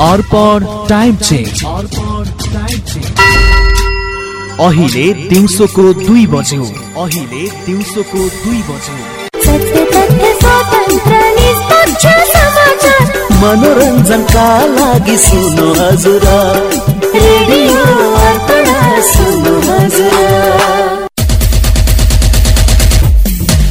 अर्पण time change. अहिले दिउँसोको दुई बज्यो अहिले दिउँसोको दुई बज्यो मनोरञ्जनका लागि सुन्नु हजुर। हजुर।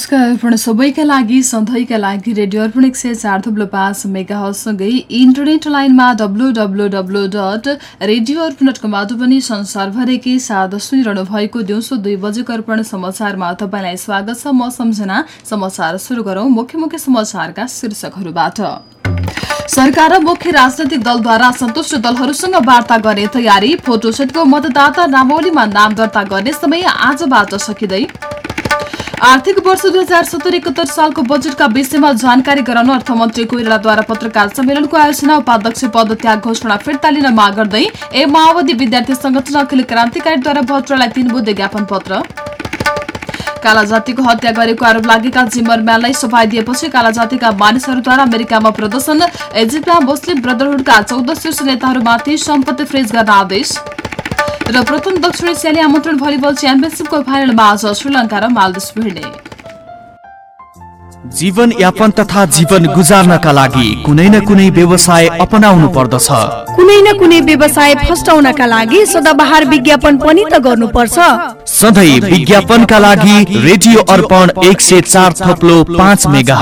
नमस्कार अर्पण सबैका लागि सधैँका लागि रेडियो अर्पण एक सय चार थुप्लो पाँच मेगासँगै इन्टरनेट लाइनमा W W W dot radio Arpan dot कमबाट पनि संसारभरिकै साथ सुनिरहनु भएको दिउँसो दुई बजेको अर्पण समाचारमा तपाईँलाई स्वागत छ। म सम्झना समाचार सुरु गरौँ मुख्य मुख्य समाचारका शीर्षकहरूबाट। सरकार र मुख्य राजनैतिक दलद्वारा सन्तुष्ट दलहरूसँग वार्ता गर्ने तयारी फोटोसेटको मतदाता नामावलीमा नाम दर्ता गर्ने समय आजबाट सकिँदै आर्थिक वर्ष दुई हजार सत्तर एकहत्तर सालको बजेटका विषयमा जानकारी गराउन अर्थमन्त्री कोइरालाद्वारा पत्रकार सम्मेलनको आयोजना उपाध्यक्ष पदत्याग घोषणा फिर्ता लिन माग गर्दै ए माओवादी विद्यार्थी संगठन अखिल क्रान्तिकारीद्वारा भट्टरालाई तीन बुद्धे ज्ञापन पत्र। काला जातिको हत्या गरेको आरोप लागेका जिम्मरम्यानलाई सफाई दिएपछि काला जातिका मानिसहरूद्वारा अमेरिकामा प्रदर्शन इजिप्टमा मुस्लिम ब्रदरहुडका चौध शीर्ष नेताहरूमाथि सम्पत्ति फ्रिज गर्न आदेश। र प्रथम दक्षिण एसियाली आमन्त्रण भलिबल च्याम्पियनसिपको फाइनलमा आज श्रीलङ्का र मालदिस भिड्ने। जीवन यापन तथा जीवन गुजार्नका लागि कुनै न कुनै व्यवसाय अपनाउनु पर्दछ। कुनै न कुनै व्यवसाय फस्टाउनका लागि सदाबहार विज्ञापन पनि त गर्नुपर्छ। सधैँ विज्ञापनका लागि रेडियो अर्पण एक सय चार थप्लो पाँच मेगा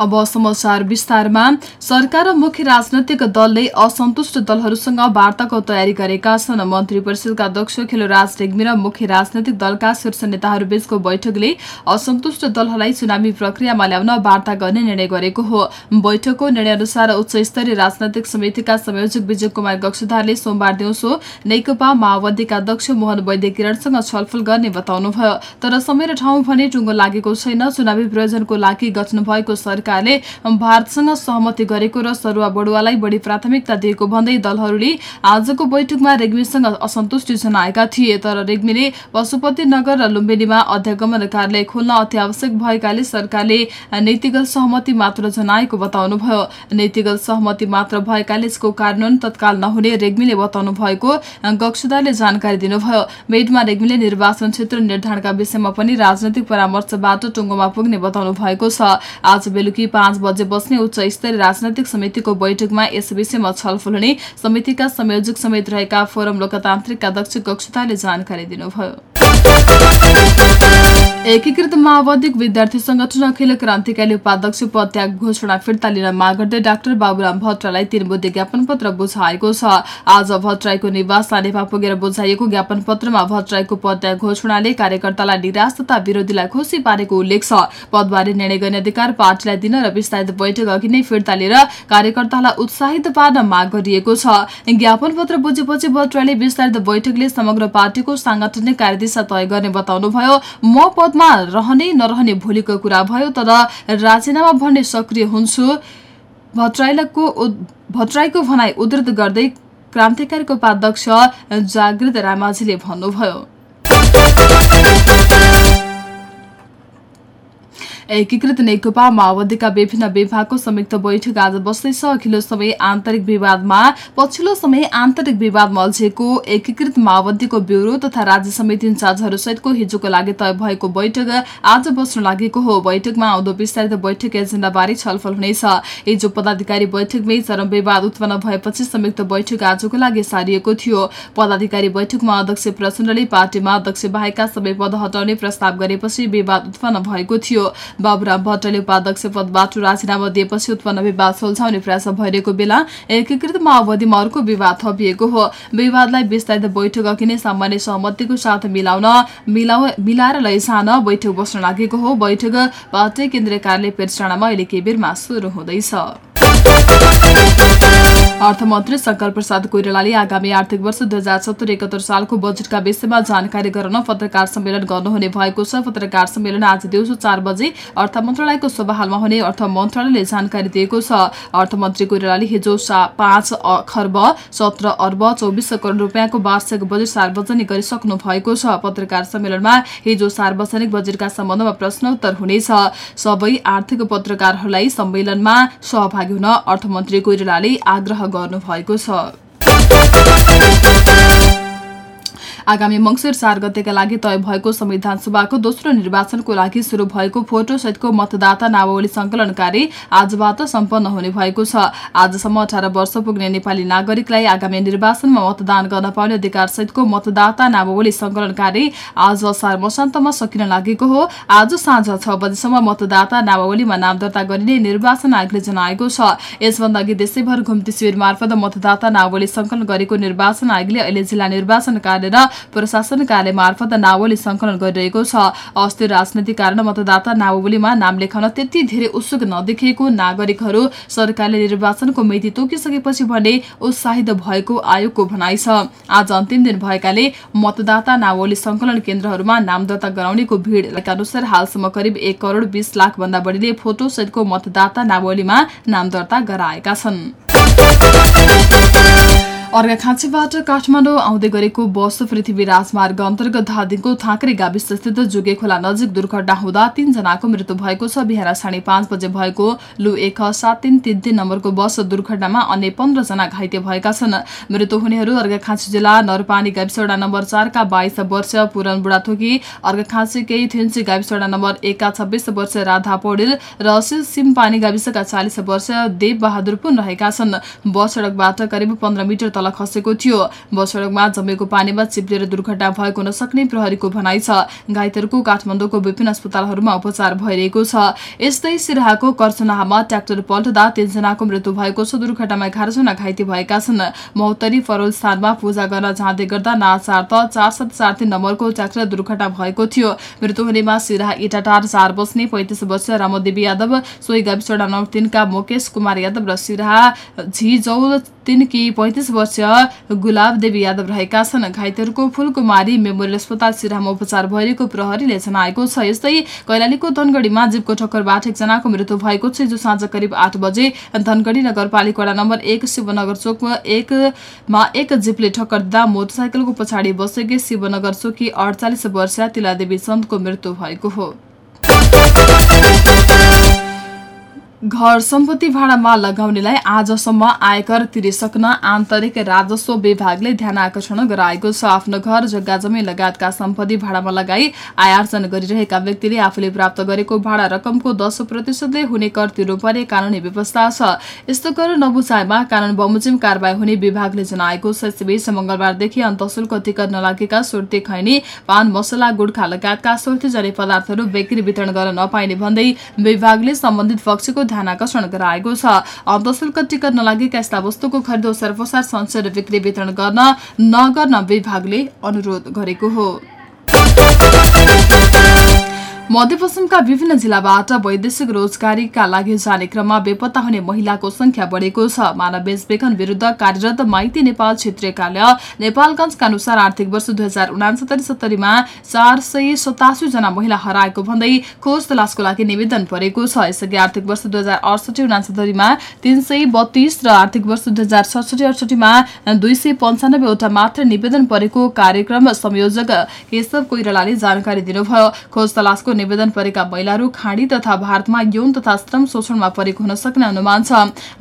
अब समाचार विस्तारमा। सरकार र मुख्य राजनैतिक दलले असन्तुष्ट दलहरूसँग वार्ताको तयारी गरेका छन्। मन्त्री परिषदका अध्यक्ष खेलराज रेग्मी र मुख्य राजनैतिक दलका शीर्ष नेताहरूबीचको बैठकले असन्तुष्ट दलहरूलाई चुनावी प्रक्रियामा ल्याउन वार्ता गर्ने निर्णय गरेको हो। बैठकको निर्णय अनुसार उच्च स्तरीय राजनैतिक समितिका संयोजक विजय कुमार गक्षधारले सोमबार दिउँसो नेकपा माओवादीका अध्यक्ष मोहन वैद्य किरणसँग छलफल गर्ने बताउनुभयो। तर समय र ठाउँ भने टुङ्गो लागेको छैन। चुनावी प्रयोजनको लागि गठन भएको सरकारले भारतसँग सहमति गरेको र सरुवा बडुवालाई बढी प्राथमिकता दिएको भन्दै दलहरूले आजको बैठकमा रेग्मीसँग असन्तुष्टि जनाएका थिए। तर रेग्मीले पशुपति नगर र लुम्बिनीमा अध्यागमन कार्यालय खोल्न अत्यावश्यक भएकाले सरकारले नीतिगत सहमति मात्र जनाएको बताउनुभयो। नीतिगत सहमति मात्र भएकाले यसको कार्यान्वयन तत्काल नहुने रेग्मीले बताउनु भएको गक्षदाले जानकारी दिनुभयो। मेडमा रेग्मीले निर्वाचन क्षेत्र निर्धारणका विषयमा पनि राजनैतिक परामर्शबाट टुङ्गोमा पुग्ने बताउनु भएको छ। आज बेलुकी पाँच बजे बस्ने उच्च स्तरीय राजनैतिक समितिको बैठकमा यस विषयमा छलफल हुने समितिका संयोजक समेत रहेका फोरम लोकतान्त्रिकका अध्यक्ष कक्षताले जानकारी दिनुभयो। एकीकृत माओवादी विद्यार्थी संगठन अखिल क्रान्तिकारी उपाध्यक्ष पद त्याग घोषणा फिर्ता लिन माग गर्दै डाक्टर बाबुराम भट्टरालाई तीन बुद्धि ज्ञापन पत्र बुझाएको छ। आज भट्टराईको निवास नेपा पुगेर बुझाइएको ज्ञापन पत्रमा भट्टराईको पद त्याग घोषणाले कार्यकर्तालाई निराश तथा विरोधीलाई खुसी पारेको उल्लेख छ। पदबारे निर्णय गर्ने अधिकार पार्टीलाई दिन र विस्तारित बैठक अघि नै फिर्ता लिएर कार्यकर्तालाई उत्साहित पार्न माग गरिएको छ। ज्ञापन पत्र बुझेपछि भट्टराईले विस्तारित बैठकले समग्र पार्टीको सांगठनिक कार्यदिशा गर्ने बताउनुभयो म पदमा रहने नरहने भोलिको कुरा भयो तर राजीनामा भन्ने सक्रिय हुन्छु। भट्टराईको भट्टराईको भनाई उद्धृत गर्दै क्रान्तिकारीको उपाध्यक्ष जागृत रामाझीले भन्नुभयो। एकीकृत नेकपा माओवादीका विभिन्न विभागको संयुक्त बैठक आज बस्दैछ अघिल्लो समय आन्तरिक विवादमा पछिल्लो समय आन्तरिक विवादमा अल्झिएको एकीकृत माओवादीको ब्यूरो तथा राज्य समिति इन्चार्जहरूसहितको हिजोको लागि तय भएको बैठक आज बस्न लागेको हो। बैठकमा आउँदो विस्तारित बैठक एजेण्डाबारे छलफल हुनेछ। हिजो पदाधिकारी बैठकमै चरम विवाद उत्पन्न भएपछि संयुक्त बैठक आजको लागि सारिएको थियो। पदाधिकारी बैठकमा अध्यक्ष प्रचण्डले पार्टीमा अध्यक्ष बाहेकका सबै पद हटाउने प्रस्ताव गरेपछि विवाद उत्पन्न भएको थियो। बाबुराम भट्टले उपाध्यक्ष पदबाट राजीनामा दिएपछि उत्पन्न विवाद सुल्झाउने प्रयास भइरहेको बेला एकीकृत माओवादीमा अर्को विवाद थपिएको हो। विवादलाई विस्तारित बैठक अघि नै सामान्य सहमतिको साथ मिलाउन मिलाएर लैजान बैठक बस्न लागेको हो। बैठक पार्टी केन्द्रीय कार्यालय पेर्साणामा अहिले केही बेरमा सुरु हुँदैछ। अर्थमन्त्री शङ्कर प्रसाद कोइरालाले आगामी आर्थिक वर्ष दुई हजार सत्तर एकहत्तर सालको बजेटका विषयमा जानकारी गराउन पत्रकार सम्मेलन गर्नुहुने भएको छ। पत्रकार सम्मेलन आज दिउँसो चार बजे अर्थ मन्त्रालयको सभाहालमा हुने अर्थ मन्त्रालयले जानकारी दिएको छ। अर्थमन्त्री कोइरालाले हिजो पाँच खर्ब सत्र अर्ब चौबिस करोड रुपियाँको वार्षिक बजेट सार्वजनिक गरिसक्नु भएको छ। पत्रकार सम्मेलनमा हिजो सार्वजनिक बजेटका सम्बन्धमा प्रश्नोत्तर हुनेछ। सबै आर्थिक पत्रकारहरूलाई सम्मेलनमा सहभागी हुन अर्थमन्त्री कोइरालाले आग्रह गर्नुभएको छ। आगामी मंगिर चार गतेका लागि तय भएको संविधान सभाको दोस्रो निर्वाचनको लागि शुरू भएको फोटो सहितको मतदाता नावली संकलन कार्य आजबाट सम्पन्न हुने भएको छ। आजसम्म अठार वर्ष पुग्ने नेपाली नागरिकलाई आगामी निर्वाचनमा मतदान गर्न पाउने अधिकार सहितको मतदाता नावली संकलन कार्य आज असार मसान्तमा सकिन लागेको हो। आज साँझ छ बजीसम्म मतदाता नावलीमा नाम दर्ता गरिने निर्वाचन आयोगले जनाएको छ। यसभन्दा अघि देशैभर घुम्ती शिविर मार्फत मतदाता नावली संकलन गरेको निर्वाचन आयोगले अहिले जिल्ला निर्वाचन कार्य र प्रशासन कार्य मार्फत नावली संकलन गरिरहेको छ। अस्थिर राजनैतिक कारण मतदाता नावलीमा नाम लेखाउन त्यति धेरै उत्सुक नदेखिएको नागरिकहरू सरकारले निर्वाचनको मिति तोकिसकेपछि भने उत्साहित भएको आयोगको भनाइ छ। आज अन्तिम दिन भएकाले मतदाता नावली संकलन केन्द्रहरूमा नाम दर्ता गराउनेको भीड़ अनुसार हालसम्म करिब एक करोड़ बीस लाख भन्दा बढीले फोटो सहितको मतदाता नावलीमा नाम दर्ता गराएका छन्। अर्घाखाँचीबाट काठमाडौँ आउँदै गरेको बस पृथ्वी राजमार्ग अन्तर्गत धादिङको थाँक्रे गाविसस्थित जुगे खोला नजिक दुर्घटना हुँदा तीनजनाको मृत्यु भएको छ। बिहान साढे पाँच बजे भएको लु एक सात तिन तिन तिन नम्बरको बस दुर्घटनामा अन्य पन्ध्रजना घाइते भएका छन्। मृत्यु हुनेहरू अर्घाखाँची जिल्ला नरपानी गाविसवडा नम्बर चारका बाइस वर्ष पुरन बुढाथोकी अर्घाखाँचीकै थिन्ची गाविसवडा नम्बर एकका छब्बिस वर्ष राधा पौडेल र सिमपानी गाविसका चालिस वर्ष देव बहादुर पुन रहेका छन्। बस सड़कबाट करिब पन्ध्र मिटर तल खसेको थियो। बस जमेको पानीमा चिप्लेर दुर्घटना भएको नसक्ने प्रहरीको भनाइ छ। घाइतेहरूको काठमाडौँको विभिन्न अस्पतालहरूमा उपचार भइरहेको छ। यस्तै सिराहाको कर्चनाहामा ट्र्याक्टर पल्टदा तीनजनाको मृत्यु भएको छ। दुर्घटनामा एघारजना घाइते भएका छन्। महोत्तरी फरोल स्थानमा पूजा गर्न जाँदै गर्दा नाचार त चार सात चार तीन नम्बरको ट्र्याक्टर दुर्घटना भएको थियो। मृत्यु हुनेमा सिराहा इटाटार चार बस्ने पैंतिस वर्ष रामदेवी यादव सोही गाविसडा नम्बर तिनका मुकेश कुमार यादव र सिराहा झिजौ तिनकी पैंतिस वर्ष गुलाब देवी यादव रहेका छन्। घाइतेहरूको फुलकुमारी मेमोरियल अस्पताल सिराहामा उपचार भइरहेको प्रहरीले जनाएको छ। यस्तै कैलालीको धनगढ़ीमा जीवको ठक्करबाट एकजनाको मृत्यु भएको छ। जो साँझ करिब आठ बजे धनगढ़ी नगरपालिका नम्बर एक शिवनगर चोकमा एकमा एक जीपले ठक्कर दिँदा मोटरसाइकलको पछाडि बसेकी शिवनगर चोकी अडचालिस वर्षीय तिलादेवी चन्दको मृत्यु भएको हो। घर सम्पत्ति भाडामा लगाउनेलाई आजसम्म आयकर तिरिसक्न आन्तरिक राजस्व विभागले ध्यान आकर्षण गराएको छ। आफ्नो घर जग्गा जमिन लगायतका सम्पत्ति भाडामा लगाई आयार्जन गरिरहेका व्यक्तिले आफूले प्राप्त गरेको भाडा रकमको दस प्रतिशतले हुने कर तिर्नुपर्ने कानूनी व्यवस्था छ। यस्तो कर नबुझाएमा कानून बमोजिम कारवाही हुने विभागले जनाएको छ। यसबीच मंगलबारदेखि अन्तशुल्क टिकट नलागेका सुर्ती खैनी पान मसला गुड्खा लगायतका सुर्ती जने पदार्थहरू बिक्री वितरण गर्न नपाइने भन्दै विभागले सम्बन्धित पक्षको ध्यान आकर्षण गराएको छ। अन्तशुल्क टिकट नलागेका यस्ता वस्तुको खरिद सर्वसार संशय र बिक्री वितरण गर्न नगर्न विभागले अनुरोध गरेको हो। मध्यपश्चिमका विभिन्न जिल्लाबाट वैदेशिक रोजगारीका लागि जाने क्रममा बेपत्ता हुने महिलाको संख्या बढेको छ। मानव बेचबेखन विरूद्ध कार्यरत माइती नेपाल क्षेत्रीय कार्य नेपालगंजका अनुसार आर्थिक वर्ष दुई हजार उनासत्तरी सत्तरीमा चार सय सतासी जना महिला हराएको भन्दै खोज तलासको लागि निवेदन परेको छ। यसअघि आर्थिक वर्ष दुई हजार अडसठी उनासत्तरीमा तीन सय बत्तीस र आर्थिक वर्ष दुई हजार सडसठी अडसठीमा दुई सय पन्चानब्बेवटा मात्र निवेदन परेको कार्यक्रम संयोजक केशव कोइरालाले जानकारी दिनुभयो। खोज तलासको निवेदन परेका महिलाहरू खाडी तथा भारतमा यौन तथा श्रम शोषणमा परेको हुन सक्ने अनुमान छ।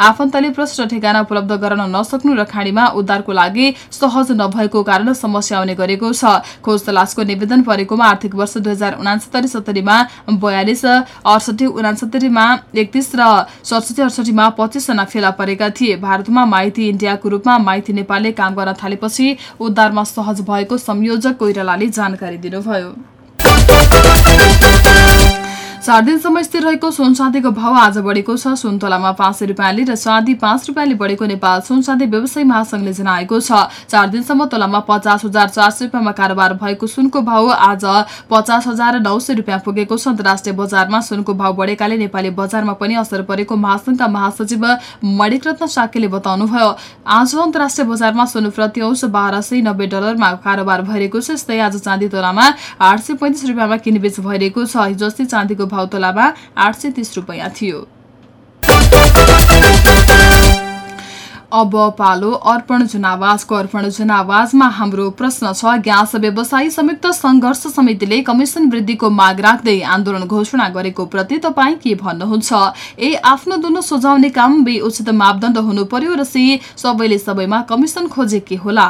आफन्तले प्रष्ट ठेगाना उपलब्ध गराउन नसक्नु र खाडीमा उद्धारको लागि सहज नभएको कारण समस्या आउने गरेको छ। खोज तलासको निवेदन परेकोमा आर्थिक वर्ष दुई हजार उनासत्तरी सत्तरीमा बयालिस अडसठी उनासत्तरीमा एकतिस र सडसठी अडसठीमा पच्चिसजना फेला परेका थिए। भारतमा माइती इन्डियाको रूपमा माइती नेपालले काम गर्न थालेपछि उद्धारमा सहज भएको संयोजक कोइरालाले जानकारी दिनुभयो।「なんだって」चार दिनसम्म स्थिर रहेको सुन चाँदीको भाव आज बढेको छ। सुन तोलामा पाँच सय रुपियाँले र चाँदी पाँच रुपियाँले बढेको नेपाल सुन चाँदी व्यवसायी महासंघले जनाएको छ। चार दिनसम्म तोलामा पचास हजार चार सय रुपियाँमा कारोबार भएको सुनको भाव आज पचास हजार नौ सय रुपियाँ पुगेको छ। अन्तर्राष्ट्रिय बजारमा सुनको भाव बढेकाले नेपाली बजारमा पनि असर परेको महासंघका महासचिव मणिक रत्न साकेले बताउनुभयो। आज अन्तर्राष्ट्रिय बजारमा सुन प्रति औंश बाह्र सय नब्बे डलरमा कारोबार भइरहेको छ। यस्तै आज चाँदी तोलामा आठ सय पैंतिस रुपियाँमा किनबेच भइरहेको छ। हिजो अस्ति चाँदीको भाव तोलामा आठ सय थियो। अब पालो अर्पण जनावाजको अर्पण जनावाजमा हाम्रो प्रश्न छ ग्यास व्यवसायी संयुक्त संघर्ष समितिले कमिसन वृद्धिको माग राख्दै आन्दोलन घोषणा गरेको प्रति तपाईँ के भन्नुहुन्छ? ए आफ्नो दुनो सुझाउने काम बे उचित मापदण्ड हुनु पर्यो र सी सबैले सबैमा कमिसन खोजे के होला।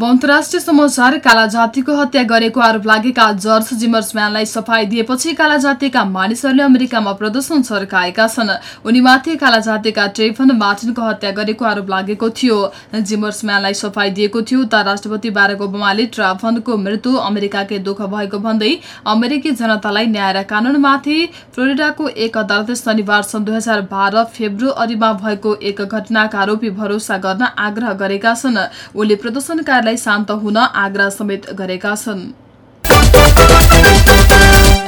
अब अन्तर्राष्ट्रिय समाचार काला जातिको हत्या गरेको आरोप लागेका जर्ज जिमर्सम्यानलाई सफाई दिएपछि काला जातिका मानिसहरूले अमेरिकामा प्रदर्शन छर्काएका छन्। उनीमाथि काला जातिका ट्रेफन मार्टिनको हत्या गरेको आरोप लागेको थियो। जिमर्सम्यानलाई सफाई दिएको थियो उता राष्ट्रपति बाराक ओबामाले ट्राफनको मृत्यु अमेरिकाकै दुःख भएको भन्दै अमेरिकी जनतालाई न्याय र कानूनमाथि फ्लोरिडाको एक अदालतले शनिबार सन् दुई हजार बाह्र फेब्रुअरीमा भएको एक घटनाका आरोपी भरोसा गर्न आग्रह गरेका छन्। उनले प्रदर्शनकारीलाई शान्त हुन आग्रह समेत गरेका छन्।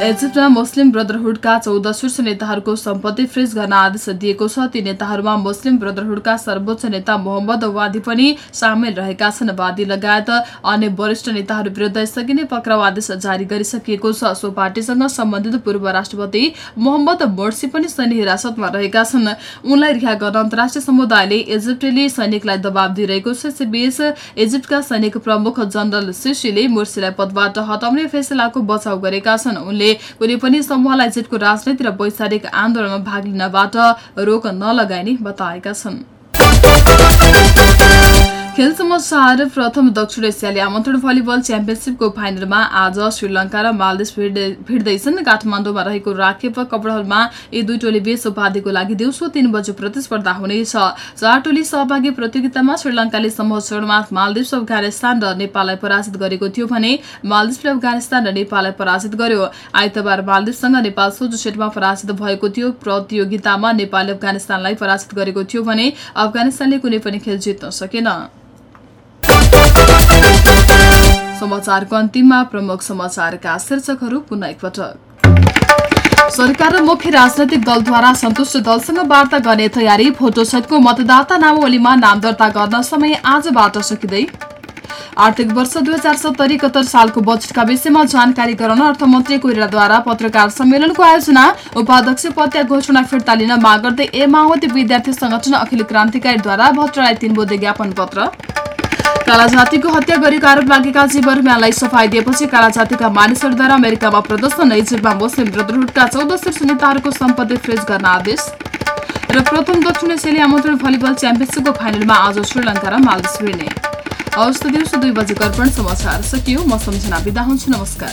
इजिप्टमा मुस्लिम ब्रदरहुडका चौध शीर्ष नेताहरूको सम्पत्ति फ्रिज गर्न आदेश दिएको छ। ती नेताहरूमा मुस्लिम ब्रदरहुडका सर्वोच्च नेता मोहम्मद वादी पनि सामेल रहेका छन्। वादी लगायत अन्य वरिष्ठ नेताहरू विरुद्ध सकिने पक्राउ आदेश जारी गरिसकिएको छ। सो पार्टीसँग सम्बन्धित पूर्व राष्ट्रपति मोहम्मद मोर्सी पनि सैन्य हिरासतमा रहेका छन्। उनलाई रिहा गर्न अन्तर्राष्ट्रिय समुदायले इजिप्टेली सैनिकलाई दबाव दिइरहेको छ। यसैबीच इजिप्टका सैनिक प्रमुख जनरल सिसीले मोर्सीलाई पदबाट हटाउने फैसलाको बचाउ गरेका छन्। उनले कुनै पनि समूहलाई इजिप्टको राजनैतिक र वैचारिक आन्दोलनमा भाग लिनबाट रोक नलगाइने बताएका छन्। खेल समाचार प्रथम दक्षिण एसियाली आमन्त्रण भलिबल च्याम्पियनसिपको फाइनलमा आज श्रीलङ्का र मालदिस भिड्दैछन्। काठमाडौँमा रहेको राखेप कपडहलमा यी दुई टोली बीच उपाधिको लागि दिउँसो तीन बजे प्रतिस्पर्धा हुनेछ। चार टोली सहभागी प्रतियोगितामा श्रीलङ्काले समूह चरणमा मालदिप्स अफगानिस्तान र नेपाललाई पराजित गरेको थियो भने मालदिप्सले अफगानिस्तान र नेपाललाई पराजित गर्यो। आइतबार मालदिप्ससँग नेपाल सोझो सेटमा पराजित भएको थियो। प्रतियोगितामा नेपालले अफगानिस्तानलाई पराजित गरेको थियो भने अफगानिस्तानले कुनै पनि खेल जित्न सकेन। समाचारको अन्तिममा प्रमुख समाचारका शीर्षकहरू पुनः एकपटक। सरकार र मुख्य राजनैतिक दलद्वारा सन्तुष्ट दलसँग वार्ता गर्ने तयारी फोटोसहितको मतदाता नामावलीमा नाम दर्ता गर्न समय आजबाट सकिँदै। आर्थिक वर्ष दुई हजार सत्तरी एकहत्तर सालको बजेटका विषयमा जानकारी गराउन अर्थमन्त्री कोइरालाद्वारा पत्रकार सम्मेलनको आयोजना उपाध्यक्ष पत्या घोषणा फिर्ता लिन माग गर्दै ए माओवादी विद्यार्थी संगठन अखिल क्रान्तिकारीद्वारा भट्टराई तीन बुधे ज्ञापन पत्र काला जातिको हत्या गरेको आरोप लागेका जीवहरूमालाई सफाई दिएपछि काला जातिका मानिसहरूद्वारा अमेरिकामा प्रदर्शन इजिप्टमा मुस्लिम ब्रदरहुडका चौध शीर्ष नेताहरूको सम्पत्ति फ्रिज गर्न आदेश। र प्रथम दक्षिण एसियाली आमन्त्रण भलिबल च्याम्पियनसिपको फाइनलमा आज श्रीलङ्का र मालदिस भिड्ने हवस् त दिउँसो दुई बजे अर्पण समाचार सकियो। म सम्झना बिदा हुन्छु। नमस्कार।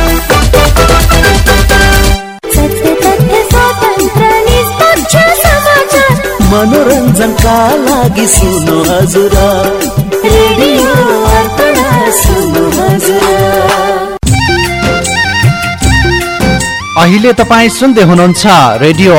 मनोरञ्जनका लागि सुन्नु हजुर रेडियो अर्पण सुन्नु हजुर अहिले तपाईँ सुन्दै हुनुहुन्छ रेडियो